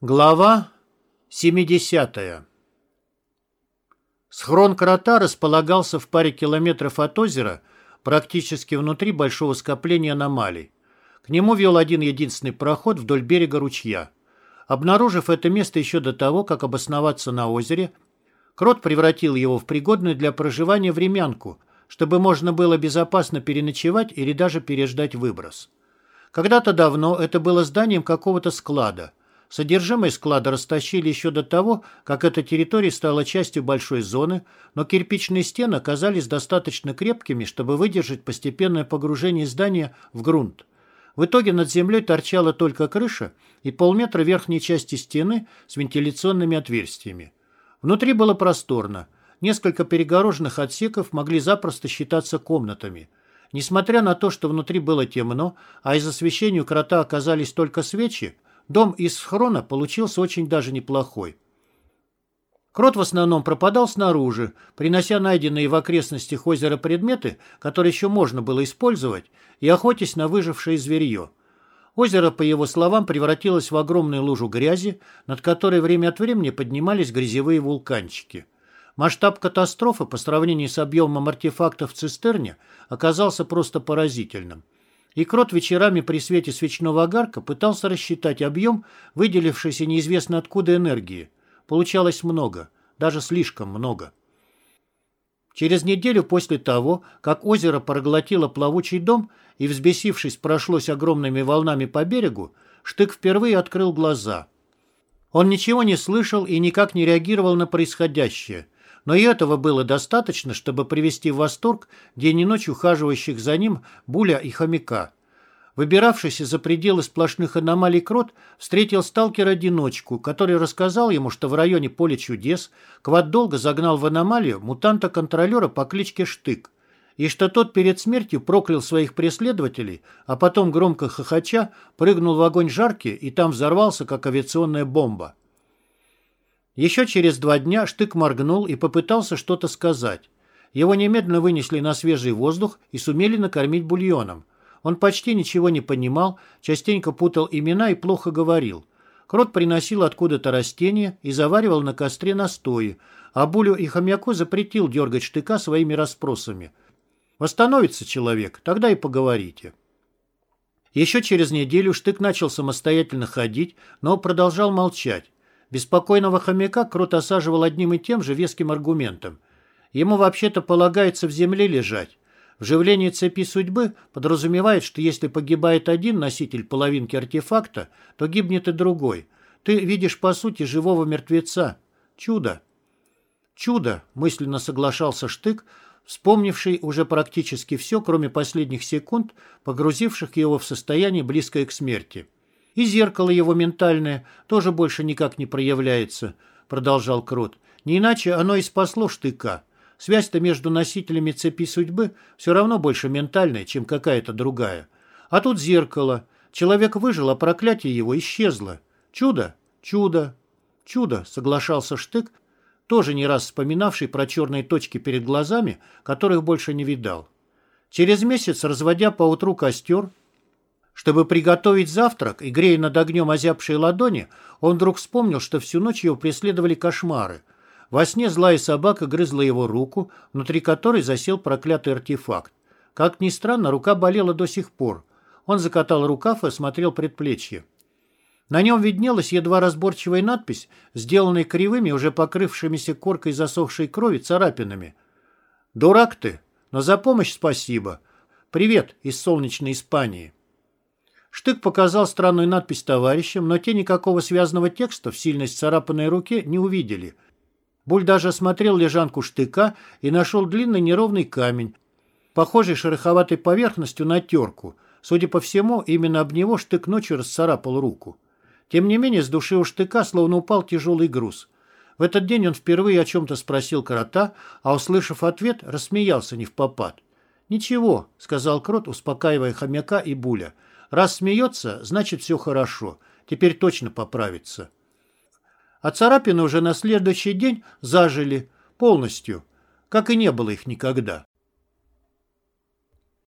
Глава 70 Схрон крота располагался в паре километров от озера, практически внутри большого скопления аномалий. К нему вел один единственный проход вдоль берега ручья. Обнаружив это место еще до того, как обосноваться на озере, Крот превратил его в пригодную для проживания времянку, чтобы можно было безопасно переночевать или даже переждать выброс. Когда-то давно это было зданием какого-то склада – Содержимое склада растащили еще до того, как эта территория стала частью большой зоны, но кирпичные стены оказались достаточно крепкими, чтобы выдержать постепенное погружение здания в грунт. В итоге над землей торчала только крыша и полметра верхней части стены с вентиляционными отверстиями. Внутри было просторно. Несколько перегороженных отсеков могли запросто считаться комнатами. Несмотря на то, что внутри было темно, а из освещения у крота оказались только свечи, Дом из схрона получился очень даже неплохой. Крот в основном пропадал снаружи, принося найденные в окрестностях озера предметы, которые еще можно было использовать, и охотясь на выжившее зверье. Озеро, по его словам, превратилось в огромную лужу грязи, над которой время от времени поднимались грязевые вулканчики. Масштаб катастрофы по сравнению с объемом артефактов в цистерне оказался просто поразительным и Крот вечерами при свете свечного огарка пытался рассчитать объем выделившейся неизвестно откуда энергии. Получалось много, даже слишком много. Через неделю после того, как озеро проглотило плавучий дом и, взбесившись, прошлось огромными волнами по берегу, Штык впервые открыл глаза. Он ничего не слышал и никак не реагировал на происходящее – но и этого было достаточно, чтобы привести в восторг день и ночь ухаживающих за ним Буля и Хомяка. Выбиравшийся за пределы сплошных аномалий Крот встретил сталкера-одиночку, который рассказал ему, что в районе Поля чудес Квад долго загнал в аномалию мутанта-контролера по кличке Штык, и что тот перед смертью проклял своих преследователей, а потом громко хохоча прыгнул в огонь жарки и там взорвался, как авиационная бомба. Еще через два дня Штык моргнул и попытался что-то сказать. Его немедленно вынесли на свежий воздух и сумели накормить бульоном. Он почти ничего не понимал, частенько путал имена и плохо говорил. Крот приносил откуда-то растения и заваривал на костре настои, а Булю и Хомяку запретил дергать Штыка своими расспросами. Восстановится человек, тогда и поговорите. Еще через неделю Штык начал самостоятельно ходить, но продолжал молчать. Беспокойного хомяка Крот осаживал одним и тем же веским аргументом. Ему вообще-то полагается в земле лежать. Вживление цепи судьбы подразумевает, что если погибает один носитель половинки артефакта, то гибнет и другой. Ты видишь, по сути, живого мертвеца. Чудо. Чудо, мысленно соглашался Штык, вспомнивший уже практически все, кроме последних секунд, погрузивших его в состояние, близкое к смерти. И зеркало его ментальное тоже больше никак не проявляется, продолжал Крот. Не иначе оно и спасло штыка. Связь-то между носителями цепи судьбы все равно больше ментальная, чем какая-то другая. А тут зеркало. Человек выжил, а проклятие его исчезло. Чудо? Чудо. Чудо, соглашался Штык, тоже не раз вспоминавший про черные точки перед глазами, которых больше не видал. Через месяц, разводя по утру костер, чтобы приготовить завтрак и грея над огнем озябшие ладони, он вдруг вспомнил, что всю ночь его преследовали кошмары. Во сне злая собака грызла его руку, внутри которой засел проклятый артефакт. Как ни странно, рука болела до сих пор. Он закатал рукав и осмотрел предплечье. На нем виднелась едва разборчивая надпись, сделанная кривыми, уже покрывшимися коркой засохшей крови царапинами. «Дурак ты, но за помощь спасибо. Привет из солнечной Испании». Штык показал странную надпись товарищам, но те никакого связанного текста в сильной царапанной руке не увидели. Буль даже осмотрел лежанку штыка и нашел длинный неровный камень, похожий шероховатой поверхностью на терку. Судя по всему, именно об него штык ночью расцарапал руку. Тем не менее, с души у штыка словно упал тяжелый груз. В этот день он впервые о чем-то спросил крота, а, услышав ответ, рассмеялся не в попад. «Ничего», — сказал крот, успокаивая хомяка и буля, — Раз смеется, значит все хорошо. Теперь точно поправится. А царапины уже на следующий день зажили полностью, как и не было их никогда.